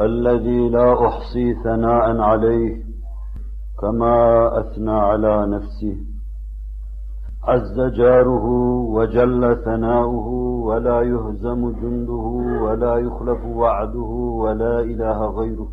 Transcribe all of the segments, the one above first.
الذي لا أحصي ثناء عليه كما أثنى على نفسه. عز جاره وجل ثناؤه ولا يهزم جنده ولا يخلف وعده ولا إله غيره.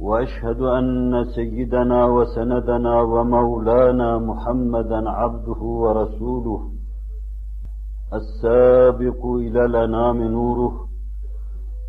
وأشهد أن سيدنا وسندنا ومولانا محمدا عبده ورسوله السابق إلى الأنام نوره.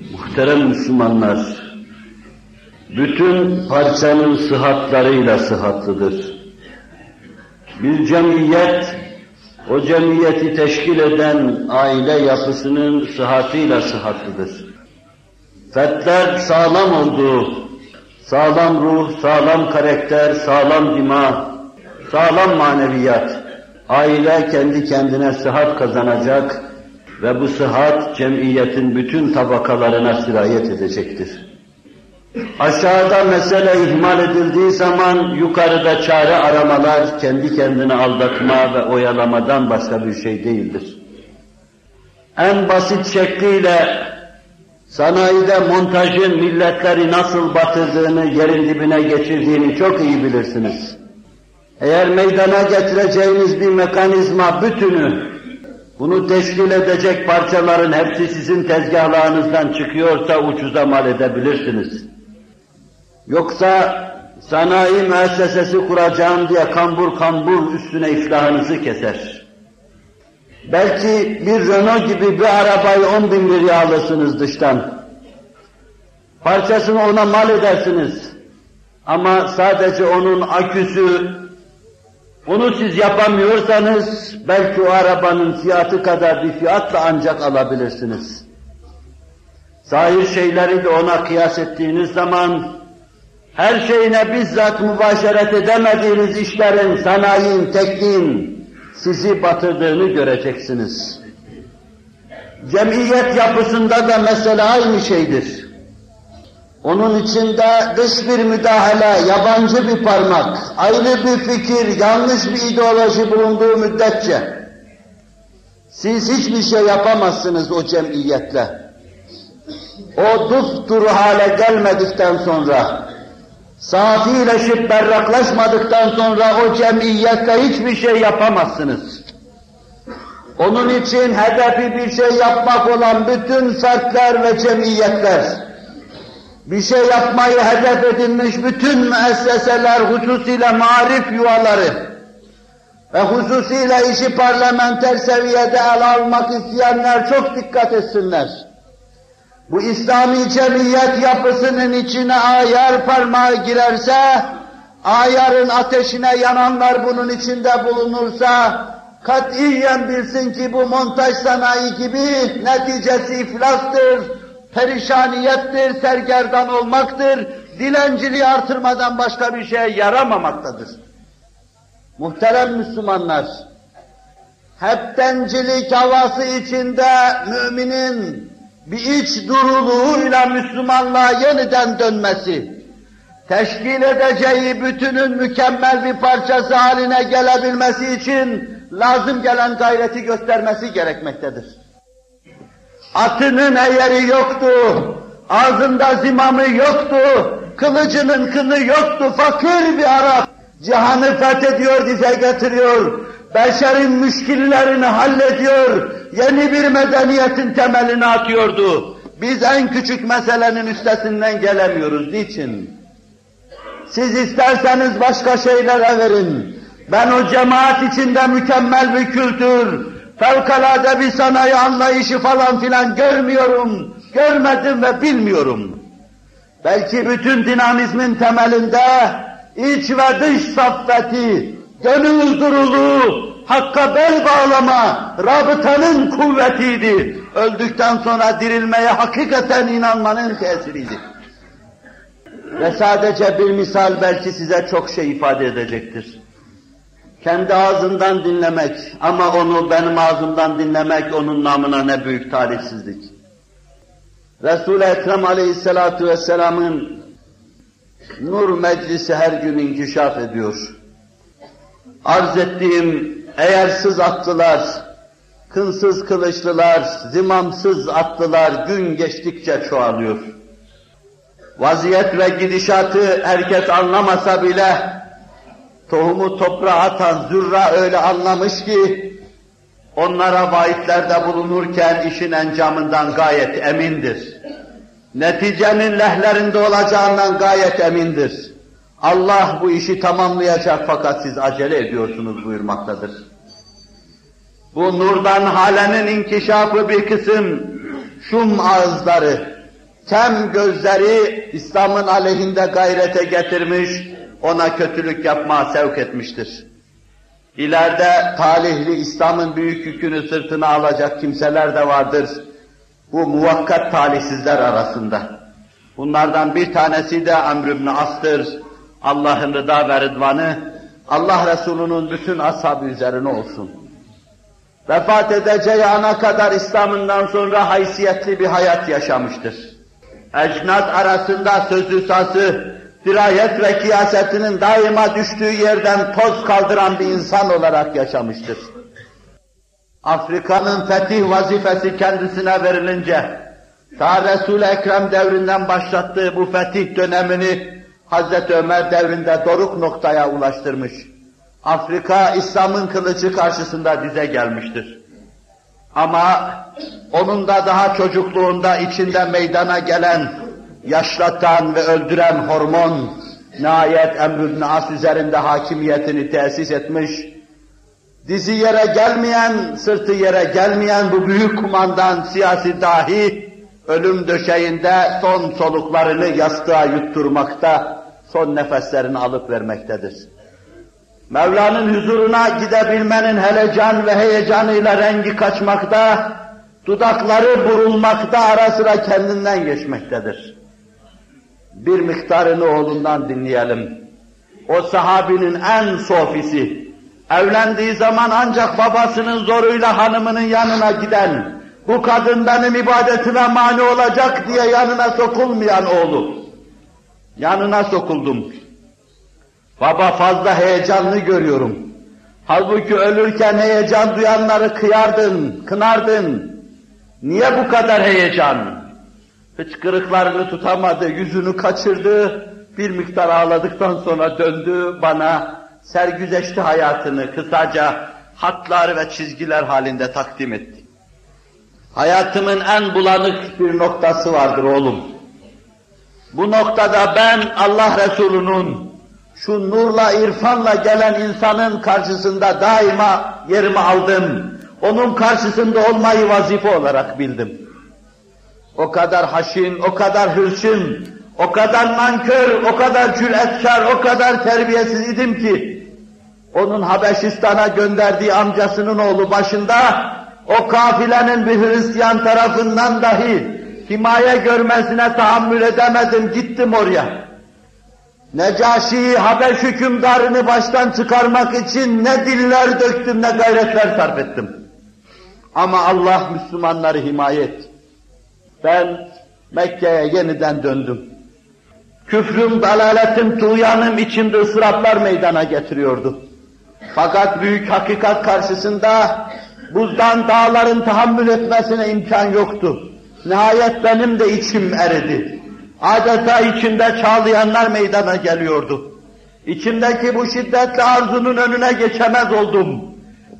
Muhterem Müslümanlar, bütün parçanın sıhhatlarıyla sıhhatlıdır. Bir cemiyet, o cemiyeti teşkil eden aile yapısının sıhhatıyla sıhhatlıdır. Fertler sağlam olduğu, sağlam ruh, sağlam karakter, sağlam dima, sağlam maneviyat, aile kendi kendine sıhhat kazanacak ve bu sıhhat cemiyetin bütün tabakalarına sirayet edecektir. Aşağıda mesele ihmal edildiği zaman yukarıda çare aramalar kendi kendine aldatma ve oyalamadan başka bir şey değildir. En basit şekliyle Sanayide montajın milletleri nasıl batırdığını, yerin dibine geçirdiğini çok iyi bilirsiniz. Eğer meydana getireceğiniz bir mekanizma bütünü, bunu teşkil edecek parçaların hepsi sizin tezgahlarınızdan çıkıyorsa ucuza mal edebilirsiniz. Yoksa sanayi müessesesi kuracağım diye kambur kambur üstüne iflahınızı keser. Belki bir Renault gibi bir arabayı on bin liraya alırsınız dıştan. Parçasını ona mal edersiniz. Ama sadece onun aküsü, bunu siz yapamıyorsanız belki o arabanın fiyatı kadar bir fiyatla ancak alabilirsiniz. Zahir şeyleri de ona kıyas ettiğiniz zaman her şeyine bizzat mübaşeret edemediğiniz işlerin, sanayinin, tekniğin, sizi batırdığını göreceksiniz. Cemiyet yapısında da mesela aynı şeydir. Onun içinde dış bir müdahale, yabancı bir parmak, ayrı bir fikir, yanlış bir ideoloji bulunduğu müddetçe siz hiçbir şey yapamazsınız o cemiyetle. O duru hale gelmedikten sonra safileşip berraklaşmadıktan sonra o cemiyette hiçbir şey yapamazsınız. Onun için hedefi bir şey yapmak olan bütün fertler ve cemiyetler, bir şey yapmayı hedef edinmiş bütün müesseseler, hususiyle marif yuvaları ve hususiyle işi parlamenter seviyede ele almak isteyenler çok dikkat etsinler. Bu İslami cemiyet yapısının içine ayar parmağı girerse, ayarın ateşine yananlar bunun içinde bulunursa, katiyen bilsin ki bu montaj sanayi gibi neticesi iflastır, perişaniyettir, sergerdan olmaktır, dilenciliği artırmadan başka bir şeye yaramamaktadır. Muhterem Müslümanlar, heptencilik havası içinde müminin bir iç duruluğuyla Müslümanlığa yeniden dönmesi, teşkil edeceği bütünün mükemmel bir parçası haline gelebilmesi için lazım gelen gayreti göstermesi gerekmektedir. Atının eğeri yoktu, ağzında zimamı yoktu, kılıcının kını yoktu, fakir bir Arap. Cihanı fethediyor, dize getiriyor, beşerin müşkillerini hallediyor, yeni bir medeniyetin temelini atıyordu. Biz en küçük meselenin üstesinden gelemiyoruz. Niçin? Siz isterseniz başka şeylere verin. Ben o cemaat içinde mükemmel bir kültür, fevkalade bir sanayi anlayışı falan filan görmüyorum, görmedim ve bilmiyorum. Belki bütün dinamizmin temelinde iç ve dış saffeti, gönül duruluğu, hakka bel bağlama, rabıtanın kuvvetiydi. Öldükten sonra dirilmeye hakikaten inanmanın tesiriydi. Ve sadece bir misal belki size çok şey ifade edecektir. Kendi ağzından dinlemek ama onu benim ağzımdan dinlemek onun namına ne büyük talihsizlik. Resul-i Ekrem aleyhissalatu vesselamın nur meclisi her gün inkişaf ediyor. Arz ettiğim eğer sız attılar, kınsız kılıçlılar, zimamsız attılar gün geçtikçe çoğalıyor. Vaziyet ve gidişatı herkes anlamasa bile tohumu toprağa atan zürra öyle anlamış ki onlara vaatlerde bulunurken işin encamından gayet emindir. Neticenin lehlerinde olacağından gayet emindir. Allah bu işi tamamlayacak fakat siz acele ediyorsunuz buyurmaktadır. Bu nurdan halenin inkişafı bir kısım şum ağızları, kem gözleri İslam'ın aleyhinde gayrete getirmiş, ona kötülük yapmaya sevk etmiştir. İleride talihli İslam'ın büyük yükünü sırtına alacak kimseler de vardır. Bu muvakkat talihsizler arasında. Bunlardan bir tanesi de Amr ibn As'tır. Allah'ın rıda ve rıdvanı, Allah Resulü'nün bütün ashabı üzerine olsun. Vefat edeceği ana kadar İslam'ından sonra haysiyetli bir hayat yaşamıştır. Ecnat arasında sözü sası, dirayet ve kiyasetinin daima düştüğü yerden toz kaldıran bir insan olarak yaşamıştır. Afrika'nın fetih vazifesi kendisine verilince, ta Resul-i Ekrem devrinden başlattığı bu fetih dönemini Hazreti Ömer devrinde doruk noktaya ulaştırmış. Afrika İslam'ın kılıcı karşısında dize gelmiştir. Ama onun da daha çocukluğunda içinde meydana gelen, yaşlatan ve öldüren hormon, nihayet Emr-i As üzerinde hakimiyetini tesis etmiş, dizi yere gelmeyen, sırtı yere gelmeyen bu büyük kumandan siyasi dahi, ölüm döşeğinde son soluklarını yastığa yutturmakta, son nefeslerini alıp vermektedir. Mevla'nın huzuruna gidebilmenin helecan ve heyecanıyla rengi kaçmakta, dudakları burulmakta ara sıra kendinden geçmektedir. Bir miktarını oğlundan dinleyelim. O sahabinin en sofisi, evlendiği zaman ancak babasının zoruyla hanımının yanına giden, bu kadın benim ibadetime mani olacak diye yanına sokulmayan oğlu. Yanına sokuldum. Baba fazla heyecanlı görüyorum. Halbuki ölürken heyecan duyanları kıyardın, kınardın. Niye bu kadar heyecan? Hıçkırıklarını tutamadı, yüzünü kaçırdı. Bir miktar ağladıktan sonra döndü bana sergüzeşti hayatını kısaca hatlar ve çizgiler halinde takdim etti. Hayatımın en bulanık bir noktası vardır oğlum. Bu noktada ben Allah Resulü'nün şu nurla, irfanla gelen insanın karşısında daima yerimi aldım. Onun karşısında olmayı vazife olarak bildim. O kadar haşin, o kadar hırçın, o kadar nankör, o kadar cüretkar, o kadar terbiyesiz idim ki, onun Habeşistan'a gönderdiği amcasının oğlu başında, o kafilenin bir Hristiyan tarafından dahi himaye görmesine tahammül edemedim, gittim oraya. Necaşi'yi, Habeş hükümdarını baştan çıkarmak için ne diller döktüm, ne gayretler sarf ettim. Ama Allah Müslümanları himaye etti. Ben Mekke'ye yeniden döndüm. Küfrüm, dalaletim, tuğyanım içinde ısraplar meydana getiriyordu. Fakat büyük hakikat karşısında buzdan dağların tahammül etmesine imkan yoktu. Nihayet benim de içim eridi. Adeta içinde çağlayanlar meydana geliyordu. İçimdeki bu şiddetli arzunun önüne geçemez oldum.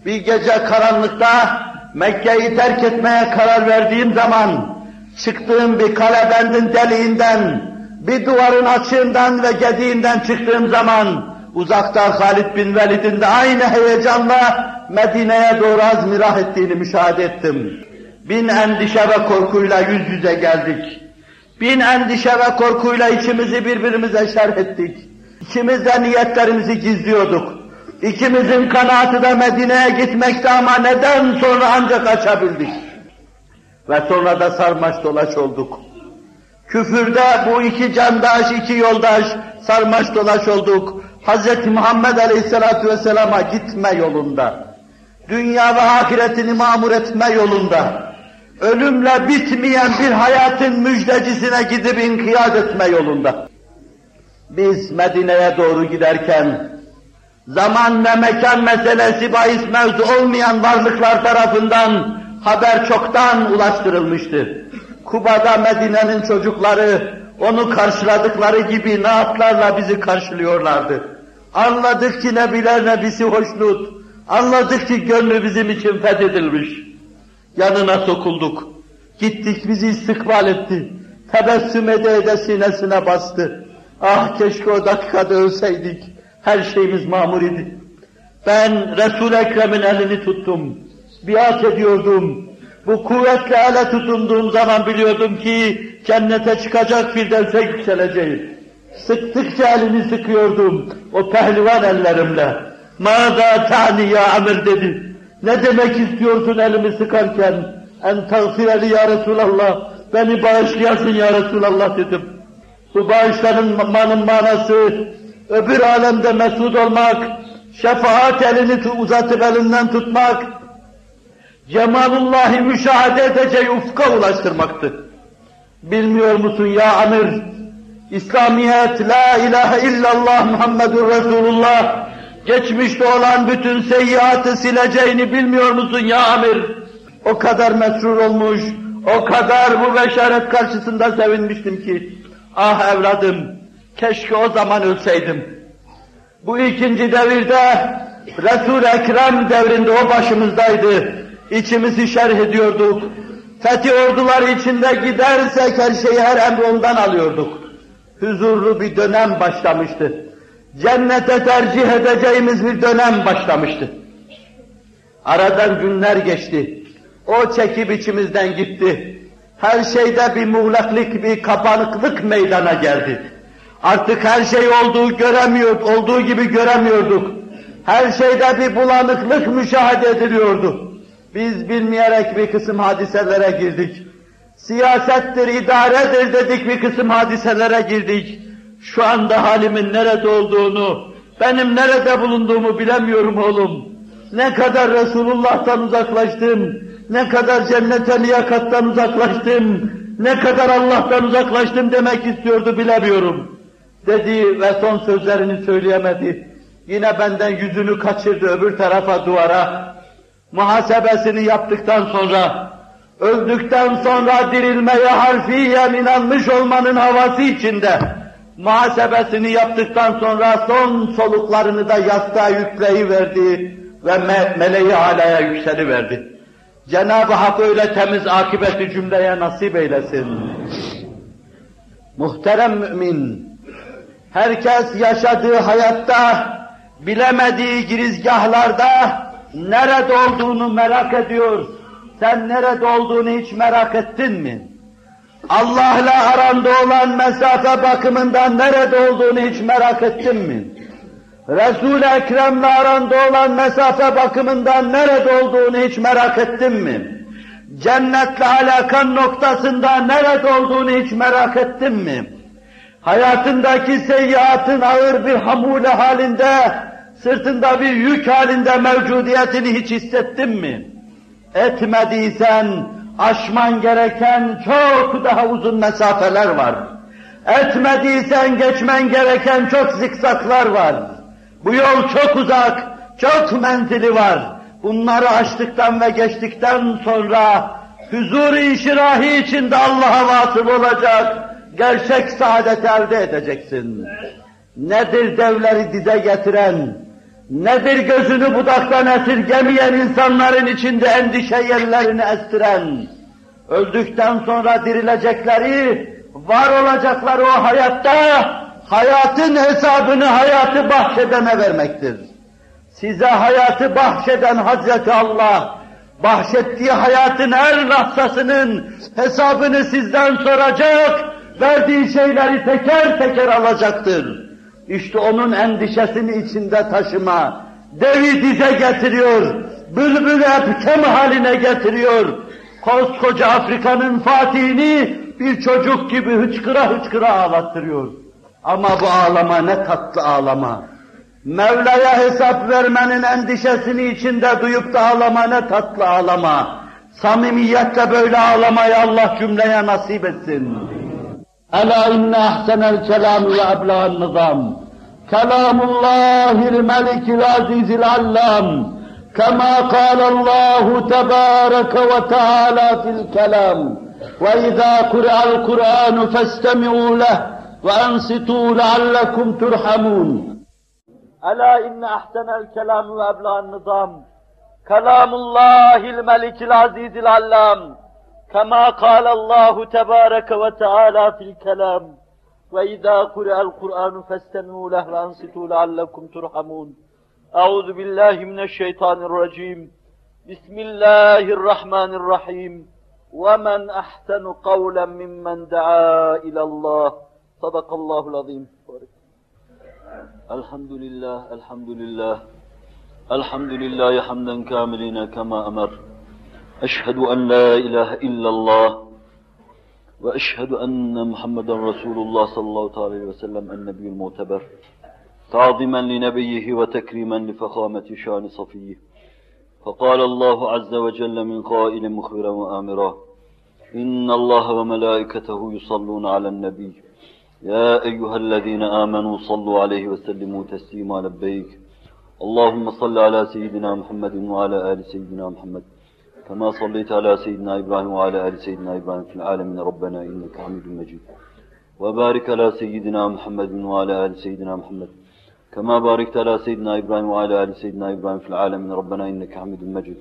Bir gece karanlıkta Mekke'yi terk etmeye karar verdiğim zaman çıktığım bir kalebendin deliğinden, bir duvarın açığından ve gediğinden çıktığım zaman, uzakta Halid bin Velid'in de aynı heyecanla Medine'ye doğru azmirah ettiğini müşahede ettim. Bin endişe ve korkuyla yüz yüze geldik. Bin endişe ve korkuyla içimizi birbirimize şerh ettik. İkimiz de niyetlerimizi gizliyorduk. İkimizin kanaatı da Medine'ye gitmekti ama neden sonra ancak açabildik. Ve sonra da sarmaş dolaş olduk. Küfürde bu iki candaş, iki yoldaş sarmaş dolaş olduk. Hz. Muhammed Aleyhisselatü Vesselam'a gitme yolunda. Dünya ve ahiretini mamur etme yolunda. Ölümle bitmeyen bir hayatın müjdecisine gidip inkiyat etme yolunda. Biz Medine'ye doğru giderken, zaman ve mekan meselesi bahis mevzu olmayan varlıklar tarafından haber çoktan ulaştırılmıştı. Kuba'da Medine'nin çocukları onu karşıladıkları gibi naatlarla bizi karşılıyorlardı. Anladık ki Nebiler Nebisi hoşnut, anladık ki gönlü bizim için fethedilmiş. Yanına sokulduk, gittik bizi istikbal etti, tebessüm ede ede sinesine bastı. Ah keşke o dakikada ölseydik, her şeyimiz mamur idi. Ben Resul-i Ekrem'in elini tuttum, biat ediyordum, bu kuvvetle ele tutunduğum zaman biliyordum ki cennete çıkacak bir derse yükseleceğim. Sıktıkça elini sıkıyordum o pehlivan ellerimle. Mâzâ ta'ni ya amir dedi. Ne demek istiyorsun elimi sıkarken? En tağfireli ya Resulallah. Beni bağışlayasın ya Resulallah dedim. Bu bağışlanmanın manası öbür alemde mesut olmak, şefaat elini uzatıp elinden tutmak, Cemalullah'ı müşahede edeceği ufka ulaştırmaktır. Bilmiyor musun ya amir? İslamiyet, la ilahe illallah Muhammedur Resulullah, geçmişte olan bütün seyyiatı sileceğini bilmiyor musun ya amir? O kadar mesrur olmuş, o kadar bu beşaret karşısında sevinmiştim ki, ah evladım, keşke o zaman ölseydim. Bu ikinci devirde, Resul-i Ekrem devrinde o başımızdaydı içimizi şerh ediyorduk. Fethi ordular içinde gidersek her şeyi her emri ondan alıyorduk. Huzurlu bir dönem başlamıştı. Cennete tercih edeceğimiz bir dönem başlamıştı. Aradan günler geçti. O çekip içimizden gitti. Her şeyde bir muğlaklık, bir kapanıklık meydana geldi. Artık her şey olduğu göremiyor, olduğu gibi göremiyorduk. Her şeyde bir bulanıklık müşahede ediliyordu. Biz bilmeyerek bir kısım hadiselere girdik. Siyasettir, idaredir dedik bir kısım hadiselere girdik. Şu anda halimin nerede olduğunu, benim nerede bulunduğumu bilemiyorum oğlum. Ne kadar Resulullah'tan uzaklaştım, ne kadar cennete liyakattan uzaklaştım, ne kadar Allah'tan uzaklaştım demek istiyordu bilemiyorum. Dedi ve son sözlerini söyleyemedi. Yine benden yüzünü kaçırdı öbür tarafa duvara muhasebesini yaptıktan sonra, öldükten sonra dirilmeye harfiyen inanmış olmanın havası içinde, muhasebesini yaptıktan sonra son soluklarını da yastığa yükleyiverdi ve me meleği alaya yükseliverdi. Cenab-ı Hak öyle temiz akibeti cümleye nasip eylesin. Muhterem mümin, herkes yaşadığı hayatta, bilemediği girizgahlarda, nerede olduğunu merak ediyor. Sen nerede olduğunu hiç merak ettin mi? Allah'la aranda olan mesafe bakımından nerede olduğunu hiç merak ettin mi? Resul-i Ekrem'le aranda olan mesafe bakımından nerede olduğunu hiç merak ettin mi? Cennetle alakan noktasında nerede olduğunu hiç merak ettin mi? Hayatındaki seyyiatın ağır bir hamule halinde sırtında bir yük halinde mevcudiyetini hiç hissettin mi? Etmediysen aşman gereken çok daha uzun mesafeler var. Etmediysen geçmen gereken çok zikzaklar var. Bu yol çok uzak, çok menzili var. Bunları aştıktan ve geçtikten sonra huzur-i işirahi içinde Allah'a vasıl olacak, gerçek saadet elde edeceksin. Nedir devleri dize getiren, Nedir gözünü budaktan esirgemeyen insanların içinde endişe yerlerini estiren? öldükten sonra dirilecekleri, var olacakları o hayatta, hayatın hesabını hayatı bahşedene vermektir. Size hayatı bahşeden Hazreti Allah, bahşettiği hayatın her lahzasının hesabını sizden soracak, verdiği şeyleri teker teker alacaktır. İşte onun endişesini içinde taşıma, devi dize getiriyor, bülbül epkem haline getiriyor. Koskoca Afrika'nın fatihini bir çocuk gibi hıçkıra hıçkıra ağlattırıyor. Ama bu ağlama ne tatlı ağlama. Mevla'ya hesap vermenin endişesini içinde duyup da ağlama ne tatlı ağlama. Samimiyetle böyle ağlamayı Allah cümleye nasip etsin. Ela inne ahsenel kelam ve ebla'n nizam. Kelamullahil melikil azizil allam. كما قال الله تبارك وتعالى في الكلام وإذا قرأ القرآن فاستمعوا له وأنصتوا لعلكم ترحمون ألا إن أحسن الكلام وأبلغ النظام كلام الله الملك العزيز العلام كما قال الله تبارك وتعالى في الكلام وإذا قرأ القرآن فاستمعوا له وأنصتوا لعلكم ترحمون أعوذ بالله من الشيطان الرجيم بسم الله الرحمن الرحيم ومن أحسن قولا ممن دعا إلى الله صدق الله العظيم الحمد لله الحمد لله الحمد لله حمدا كاملين كما أمر أشهد أن لا إله إلا الله وأشهد أن محمدا رسول الله صلى الله عليه وسلم النبي المعتبر. تعظيما لنبيه وتكريما لفخامة شان صفيه. فقال الله عز وجل من قائل مخبرا وآمرا إن الله وملائكته يصلون على النبي. يا أيها الذين آمنوا صلوا عليه وسلموا تسليما لبيك. اللهم صل على سيدنا محمد وعلى آل سيدنا محمد. كما صليت على سيدنا إبراهيم وعلى آل سيدنا إبراهيم في العالمين. ربنا إنك حميد مجيد. وبارك على سيدنا محمد وعلى آل سيدنا محمد. كما باركت على سيدنا إبراهيم وعلى آل سيدنا إبراهيم في العالمين. ربنا إنك حميد مجيد.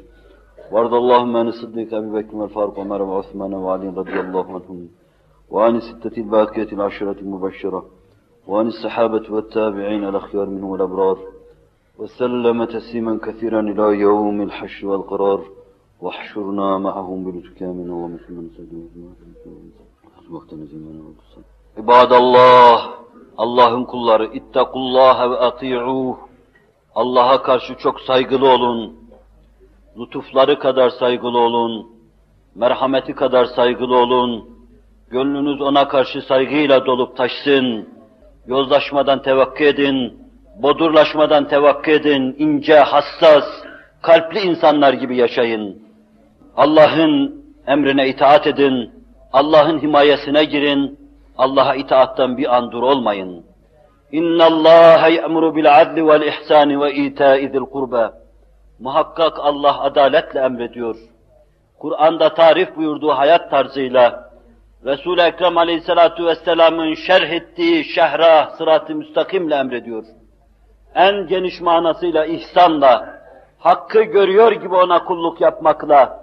وارض اللهم عن الصديق أبي بكر والفاروق وعمر وعثمان وعلي رضي الله عنهم. وعن الستة الباقية العشرة المبشرة. وعن الصحابة والتابعين الأخيار منهم والأبرار. وسلم تسليما كثيرا إلى يوم الحشر والقرار. واحشرنا معهم بلطفك من ومثل من عباد الله Allah'ın kulları ittakullaha ve ati'uh. Allah'a karşı çok saygılı olun. Lütufları kadar saygılı olun. Merhameti kadar saygılı olun. Gönlünüz ona karşı saygıyla dolup taşsın. Yozlaşmadan tevakkı edin. Bodurlaşmadan tevakkı edin. ince, hassas, kalpli insanlar gibi yaşayın. Allah'ın emrine itaat edin. Allah'ın himayesine girin. Allah'a itaattan bir an dur olmayın. Bil adli vel ihsani ve ita'i zil kurba. Muhakkak Allah adaletle emrediyor. Kur'an'da tarif buyurduğu hayat tarzıyla Resul-i Ekrem Aleyhisselatu Vesselam'ın şerh ettiği şehra sırat-ı müstakimle emrediyor. En geniş manasıyla ihsanla, hakkı görüyor gibi ona kulluk yapmakla,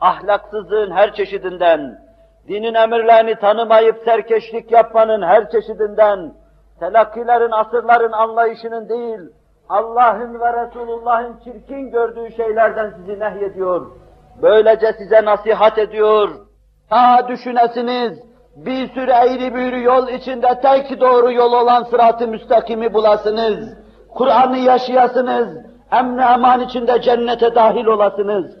Ahlaksızlığın her çeşidinden, dinin emirlerini tanımayıp serkeşlik yapmanın her çeşidinden, telakkilerin, asırların anlayışının değil, Allah'ın ve Resulullah'ın çirkin gördüğü şeylerden sizi nehyediyor. Böylece size nasihat ediyor. Ha düşünesiniz, bir sürü eğri büğrü yol içinde tek doğru yol olan sırat-ı müstakimi bulasınız. Kur'an'ı yaşayasınız, emni eman içinde cennete dahil olasınız.